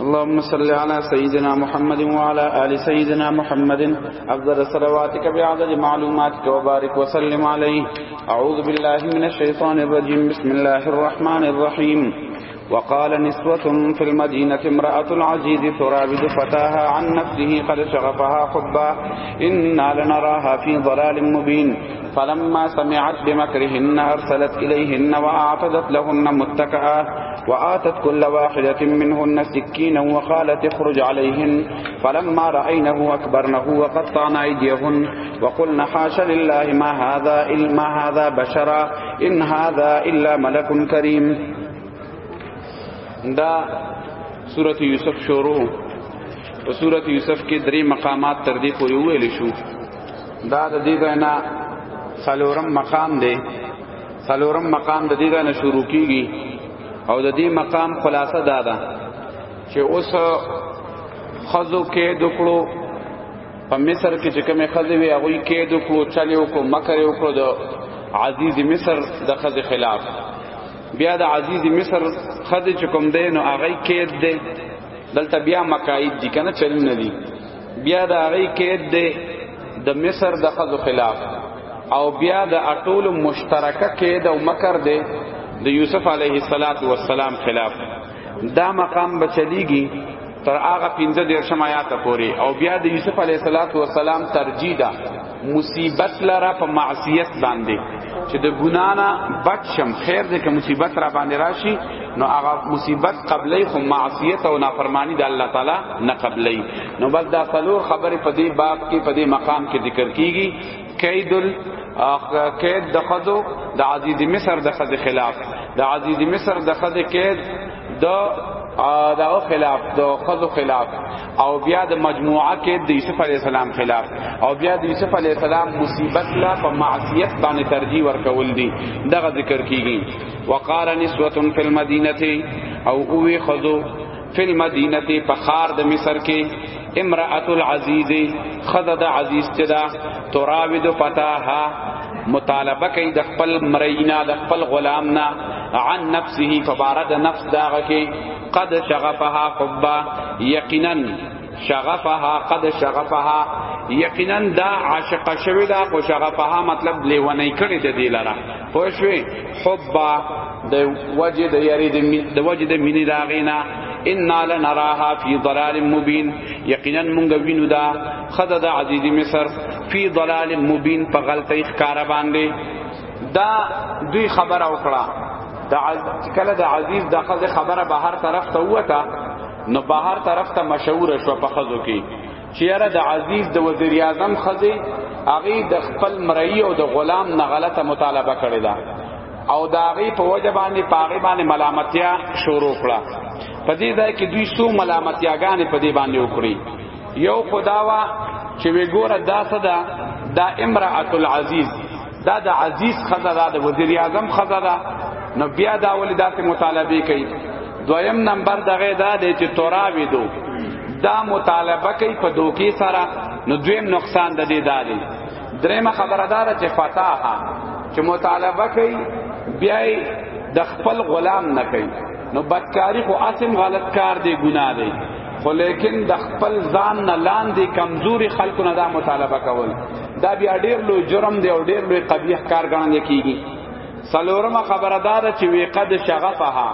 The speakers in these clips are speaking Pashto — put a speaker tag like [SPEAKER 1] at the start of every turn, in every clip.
[SPEAKER 1] اللهم صل على سيدنا محمد وعلى آل سيدنا محمد أفضل صلواتك بعدد معلوماتك وبارك وسلم عليه أعوذ بالله من الشيطان الرجيم بسم الله الرحمن الرحيم وقال نسوة في المدينة امرأة العزيز ترابد فتاها عن نفسه قد شغفها حبا إنا لنراها في ضلال مبين فلما سمعت بمكرهن أرسلت إليهن وأعتدت لهن متكأة وآتت كل واحدة منهن سكينا وقالت اخرج عليهن فلما رأينه أكبرنه وقطعن أيديهن وقلن حاش لله ما هذا إلا ما هذا بشرا إن هذا إلا ملك كريم دا سورت یوسف شروع په سورت یوسف کې درې مقامات تر دې پورې ویل شو دا د دې غنا سلورم مقام دی سلورم مقام د دې غنا شروع کیږي او د دې مقام خلاصه دا ده چې اوس خزو کې دکړو په مصر کې چې کومه خزه وي هغه کې دکړو چلیو کو مکر یو کو د عزیز مصر د خزه خلاف بیا د عزیز مصر خزه چې کوم دی نو هغه کې دی دلته بیا مکاید دي کنه چل نه دي بیا د هغه کېد دی د مصر د خزو خلاف او بیا د اټول مشترکه کېد او مکر دی د یوسف علیه السلام خلاف دا مقام بچلیږي تر هغه 15 درشم آیات پوري او بیا د یوسف علیه السلام ترجیدا مصیبت لره په معصیت باندې چې د ګنا نه بچ شم خیر دې که مصیبت را باندې راشي نو هغه مصیبت قبلې خو معصیت او نافرمانی د الله تعالی نه قبلې نو بس دا څلور خبرې په دې باب کې په دې مقام کې ذکر کیږي کید ال کید د خدو د عزیز مصر د خد خلاف د عزیز مصر د خد کید د دا خلاف د خدو خلاف او بیا د مجموعه کې د یوسف علی السلام خلاف او بیا د یوسف علی السلام مصیبت لا په معصیت باندې ترجیح ورکول دي دغه ذکر کیږي وقال نسوه فی المدینه او اوی خذو فی المدینه په خار د مصر کې امراه العزیز خذد عزیز تدا تراود فتاها مطالبه کوي د خپل مرینا د خپل غلام نه عن نفسه فبارد نفس داغه کې قد شغفها حبا یقینا شغفها قد شغفها یقینا دا عاشق شوی دا خو شغفها مطلب لیونی کړی د دې لاره خو شوی حبا د وجه د یری د وجه د مینې داغینا ان لنراها فی ضلال مبین یقینا مونږ وینو دا خزه د عزیز مصر فی ضلال مبین په غلطی ښکارا باندې دا دوی خبر او کړه د کله د عزیز د خزه خبره به هر طرف ته وته نو به هر طرف ته مشهور شو په خزو کې چیرې د عزیز د وزیر اعظم خزه هغه د خپل مرئی او د غلام نه غلطه مطالبه کړې ده او دا هغه په وجه باندې پاغه باندې ملامتیا شروع کړه په دې ځای کې دوی سو ملامتیاګانې په دې باندې وکړي یو خداوا چې وګوره دا صدا دا امراه العزیز دا د عزیز خزه دا د وزیر اعظم خزه دا نو بیا دا ولې داسې مطالبه کوي دویم نمبر دغه دا دی چې توراوی دو دا مطالبه کوي په دوکي سره نو دویم نقصان د دې داري درېمه خبردار چې فتاحه چې مطالبه کوي بیا د خپل غلام نه کوي نو بدکاری خو اسم غلط کار دی ګناه دی خو لیکن د خپل ځان نه لاندې کمزوري خلکو نه دا مطالبه کول دا بیا ډیر لوی جرم دی او ډیر لوی قبیح کار ګڼل کیږي سلورمه خبره دا ده چې وقد شغفها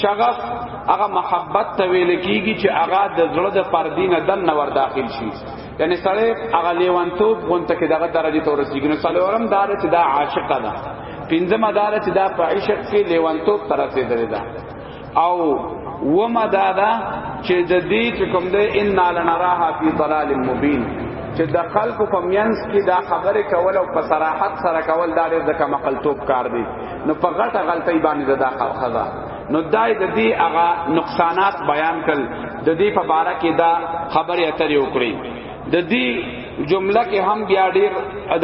[SPEAKER 1] شغف هغه محبت ته ویل کیږي چې هغه د زړه د پردینه دن نور داخل شي یعنی سړی هغه لیوانتوب غونته کې دغه درجه ته ورسیږي نو سلورم دا ده چې دا عاشق ده پنځمه دا ده چې دا په عشق کې لیوانتوب ترسه درې ده او وما دادا چې د دې چې کوم دې ان لنراها فی ضلال مبین چې د خلکو په مینس کې دا خبره کول او په صراحت سره کول دا ډېر د کم عقل توپ کار دی نو په غټه غلطۍ باندې دا خزا نو دای د دې هغه نقصانات بیان کړ د دې په باره کې دا خبره اترې وکړي د دې جمله کې هم بیا ډیر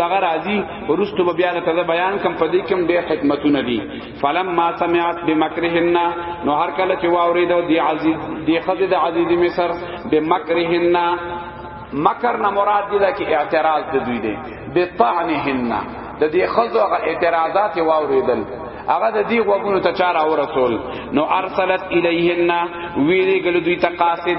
[SPEAKER 1] دغه راځي ورستو بیا ته بیان کم پدې کې هم ډیر حکمتونه دي فلما سمعت بمکرهن نو هر کله چې واورید دی عزیز دی خزه د عزیز مصر بمکرهن مکر نه مراد دی چې اعتراض د دوی دی بطعنهن د دې خزو غ اعتراضات واوریدل هغه د دې غوګونو ته چار او رسول نو ارسلت الیهن ویری ګل دوی ته قاصد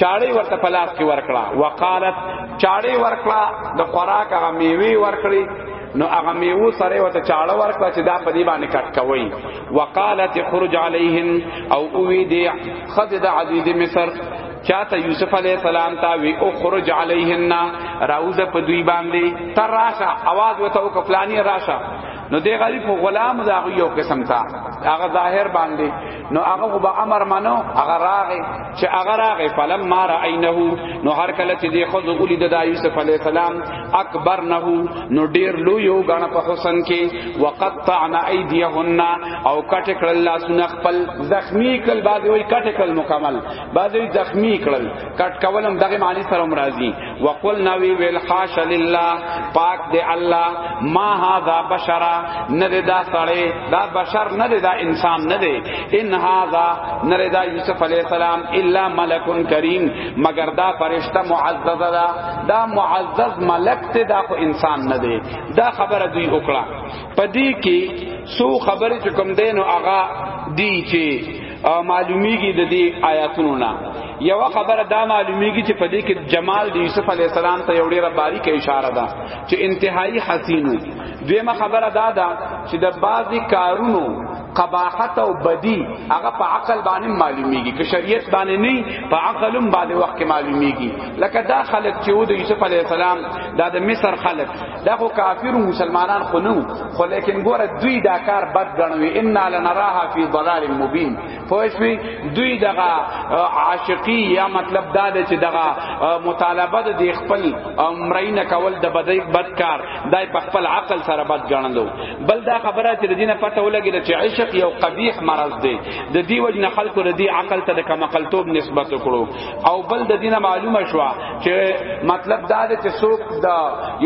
[SPEAKER 1] چاړې ورته پلاس کې ورکړه وقالت چاړې ورکړه د خوراک هغه میوه ورکړي نو هغه میوه سره وته چاړه ورکړه چې دا په دې باندې کټ کوي وقالت خرج علیهن او اوی دی خد د عزیز مصر چاته یوسف علی السلام تا وی او خرج علیهن راوزه په دوی باندې تر راشه आवाज وته او کفلانی راشه نو دی غلی په غلام دا یو قسم تا هغه ظاهر باندې نو هغه به امر منو هغه راغی چې هغه راغی فلم ما راینه نو هر کله چې دی خو ګولی د یوسف علی السلام اکبر نه نو ډیر لو یو غاڼه په حسن کې وقطعنا ایدیهن او کټ کړل لاسونه خپل زخمی کل بعد وی کټ کړل مکمل بعد وی زخمی کړل کټ کولم دغه معنی سره مرضی وقل نوی ویل خاش لله پاک دی الله ما هذا بشر نه دا سړی دا بشر نه دا انسان نه دی ان هذا نه دا یوسف علی السلام الا ملک کریم مگر دا فرشتہ معزز دا دا معزز ملک ته دا خو انسان نه دی دا خبره دوی وکړه پدې کې سو خبره چې کوم دین او اغا دی چې او معلومیږي د دې آیاتونو نه یو خبره دا معلومیږي چې په دې کې جمال د یوسف علی السلام ته یو ډیره باریکه اشاره ده چې انتهایی حسین دیمه خبره دا ده چې د بعضی کارونو قباحت او بدی هغه په عقل باندې معلومیږي که شریعت باندې نه په عقل هم باندې وخت معلومیږي لکه دا خلک چې و د یوسف علی السلام دا د مصر خلک دا خو کافر مسلمانان خو نو خو لیکن ګوره دوی دا کار بد غنوي ان لنراها فی ضلال مبین پوښوی دوی دغه عاشقی یا مطلب دا چې دغه مطالبه د خپل امرینه کول د بدای بد کار دای په خپل عقل سره بد غنلو بل دا خبره چې دینه پته ولګی چې عشق یو قبیح مرض دی د دی وجنه خلق ردی عقل ته د کمقلتوب نسبت کړو او بل د دینه معلومه شو چې مطلب دا دی چې څوک دا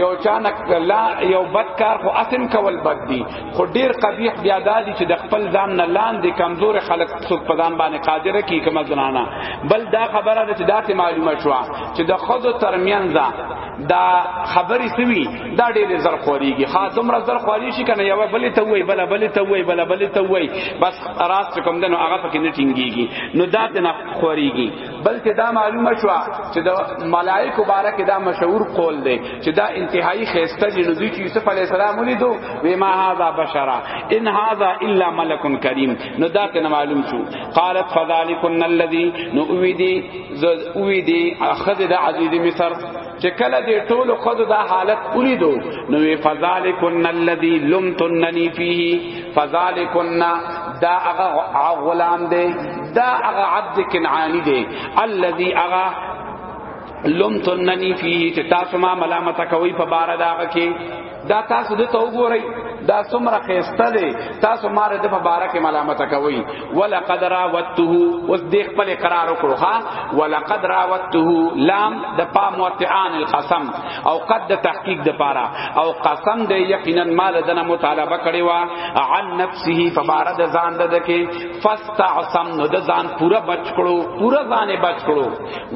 [SPEAKER 1] یو چانک لا یو بد کار خو اسن کول بد دی خو ډیر قبیح بیا دا دی چې د خپل ځان نه لاندې کمزور خلک څوک په ځان باندې قادر کی کوم زنانه بل دا خبره ده چې دا ته معلومه شو چې د خود ترمنځ دا خبرې سوي دا ډېر زر خوريږي ها دومره زر خوري شي کنه یو بل ته وای بل بل ته وای بل بل ته وای بس راست کوم دنو هغه پکې نه ټینګيږي نو دا ته خوریږي بلکې دا معلومه شو چې د ملائکه مبارک دا مشهور قول دی چې دا انتهایی خيسته جنوزی چې یوسف علی السلام ولیدو و ما هذا بشرا ان هذا الا ملک کریم نو دا ته معلوم شو قالت فذلکن الذی نو اویدی اویدی اخذ د عزیز مصر چې کله دې ټول خود دا حالت ولیدو نو فذالکن الذی لمتننی فیه فذالکن دا هغه غلام دی دا هغه عبد کنعانی دی الذی هغه لمتننی فیه چې تاسو ما ملامت کوي په بار داغه کې دا تاسو د تو ګورئ دا څومره خيسته دی تاسو مار د مبارک ملامت کوي ولقد راوته اوس د خپل قرار وکړو ها ولقد راوته لام د پا موتعان القسم او قد د تحقیق د پاره او قسم د یقینا مال دنه مطالبه کړي وا عن نفسه فبارد ځان د کې فاستعصم نو د ځان پورا بچ کړو پورا ځان بچ کړو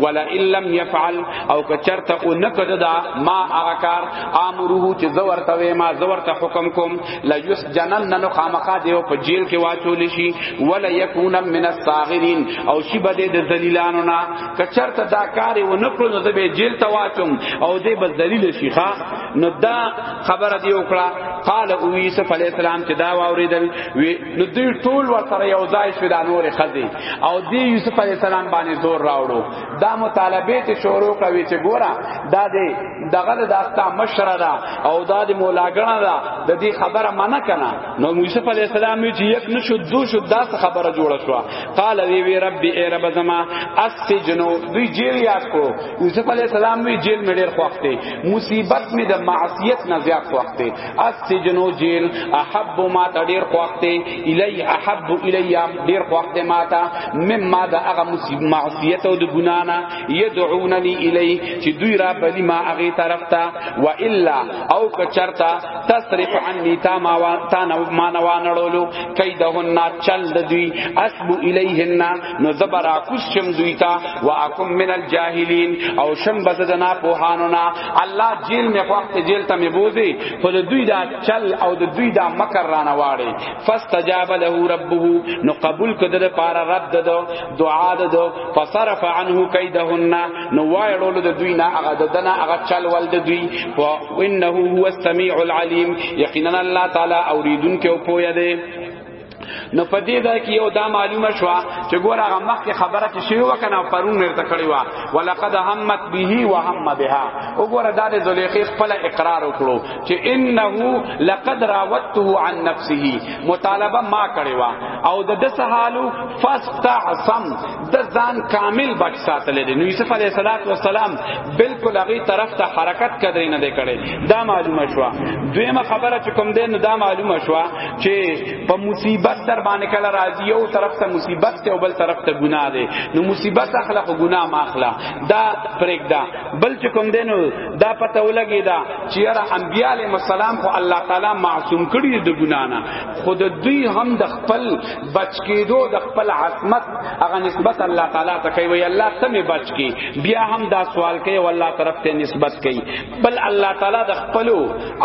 [SPEAKER 1] ولا ان لم يفعل او کچرته او نکد دا ما هغه کار امره چې زور ته ما زور ته حکم کوم لا يسجنن نو خامخا دیو په جیل کې واچول شي ولا يكون من الصاغرين او شی بده د ذلیلانو نه کچرته دا کار و نکړو نو به جیل ته واچوم او دې به ذلیل شي ښا نو دا خبره دی وکړه قال او یوسف علی السلام چې دا واوریدل نو دوی ټول ورته یو ځای شو دا نور خزي او دی یوسف علی السلام باندې زور راوړو دا مطالبه ته شروع کوي چې ګورا دا دی دغه د داستا مشره دا او دا د مولاګنا دا د دې خبره منه کنه نو یوسف علی السلام چې یک نشو دو شو دا خبره جوړه شو قال وی وی رب ای رب زما اسجنو دوی جیل یاد کو یوسف علی السلام وی جیل مې ډیر خوښته مصیبت مې د معصیت نه زیات خوښته السجن جیل احب ما ته ډیر خوښ دی الی احب الی ډیر خوښ دی ما ته مما دا هغه مصیب معصیت او د ګنا نه یدعوننی الی چې دوی را بلی ما هغه طرف ته و الا او که چرتا تصرف عني تا ما تا نو ما نو نړولو کیدهن چل د دوی اسبو الیهن نو د براکوس چم دوی تا واکم من الجاهلین او شم بس د نا پوهانو نا الله جیل می وخت جیل ته می بوزي خو د دوی دا چل او د دوی دا مکر رانه واړي فاستجاب له ربه نو قبول کده د پار رب د دعا د فصرف عنه کیدهن نو وایړول د دوی نه هغه د دنا هغه چل ول د دوی او انه هو السمیع العلیم یقینا الله تعالی اوریدونکو پوهه دی نو په دې ځای کې یو دا معلومه شو چې ګور هغه مخکې خبره چې شی وکنه پرون مرته کړی و ولقد همت به وهم بها وګور دا د زلیخی خپل اقرار وکړو چې انه لقد راوته عن نفسه مطالبه ما کړی و او د د سهالو فاستعصم د ځان کامل بچ ساتل دي نو یوسف علیه السلام بالکل هغه طرف ته حرکت کړی نه دی کړی دا معلومه شو دویمه خبره چې کوم دین دا معلومه شو چې په مصیبت در باندې کله راځي یو طرف ته مصیبت ته او بل طرف ته ګناه ده نو مصیبت اخلاق او ګناه ماخلا دا پرېګ دا بل چې کوم دینو دا پته ولګی دا چې را انبیاء علی السلام خو الله تعالی معصوم کړی د ګناه نه خود دوی هم د خپل بچ کېدو د خپل عصمت هغه نسبت الله تعالی ته کوي الله ته می بچ کی بیا هم دا سوال کوي والله طرف ته نسبت کوي بل الله تعالی د خپل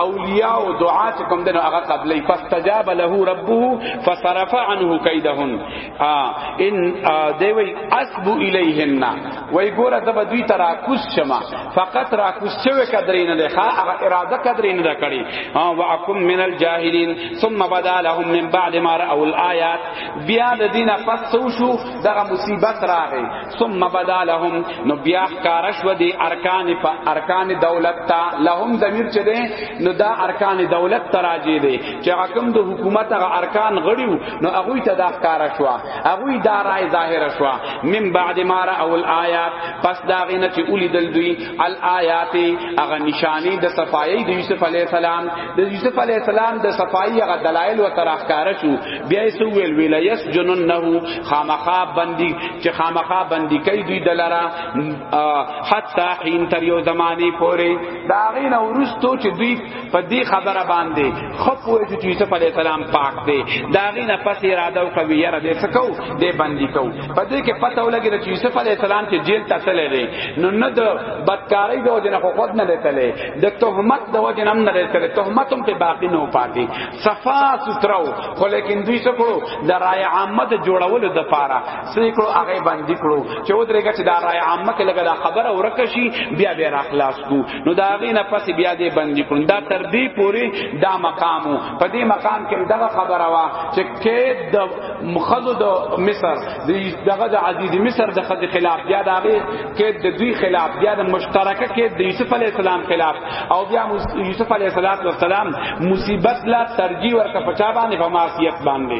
[SPEAKER 1] اولیاء او دعا چې کوم دنو هغه قبلې فاستجاب له ربه فصرف عنه کیدهن ان دیوی اسبو الیهن وای ګوره زب دوی ترا کوس شما فقط را کوس شوی کدرین نه ښا هغه اراده کدرین نه کړي واکم من الجاهلین ثم بدا لهم من بعد ما راوا الایات بیا د دینه پس شو دغه مصیبت راغی ثم بدا لهم نو بیا ښکارا شو دی ارکان په ارکان دولت تا لهم ضمیر چه دی نو دا ارکان دولت تراجی دی چې حکم د حکومت غ ارکان غړیو نو هغه ته دا ښکارا شو هغه دا رائے ظاهر شو من بعد ما را اول آیات پس دا غینه چې اولیدل دوی الایات هغه نشانی د صفای د یوسف علی السلام د یوسف علی السلام د صفائی غ دلایل و تراخکار شو بیا یې سو ویل ویل یس جننه خامخا بندي چې خامخا بندي کوي دوی دلرا حتا حین تر یو زمانی پورې دا غین ورستو چې دوی په دې خبره باندې خپ وې چې یوسف علی السلام پاک دی دا غین پس اراده او کوي یره دې سکو دې بندي کو په دې کې پته ولګی چې یوسف علی السلام چې جیل ته تللی نو نه د بدکاری د وجنه خو خود نه لته د تهمت د وجه نم نه لري تهمت هم په باقی نه پاتې صفا سترو خو لیکن دوی څه کړو د رای عامه د جوړولو د پاره څه کړو هغه باندې کړو چې ودرېګه چې د رای عامه کې لګا دا خبره ورکه شي بیا بیا را خلاص کو نو دا غي نه پس بیا دې باندې کړو دا تر دې پوری دا مقامو په دې مقام کې دغه خبره وا چې کې د مخذ د مصر دغه د عزیز مصر د خد خلاف بیا د هغه کې د دوی خلاف بیا د مشترکه کې د یوسف علی السلام خلاف او بیا یوسف علی السلام مصیبت لا ترجیح ورکړه پچا باندې په معصیت باندې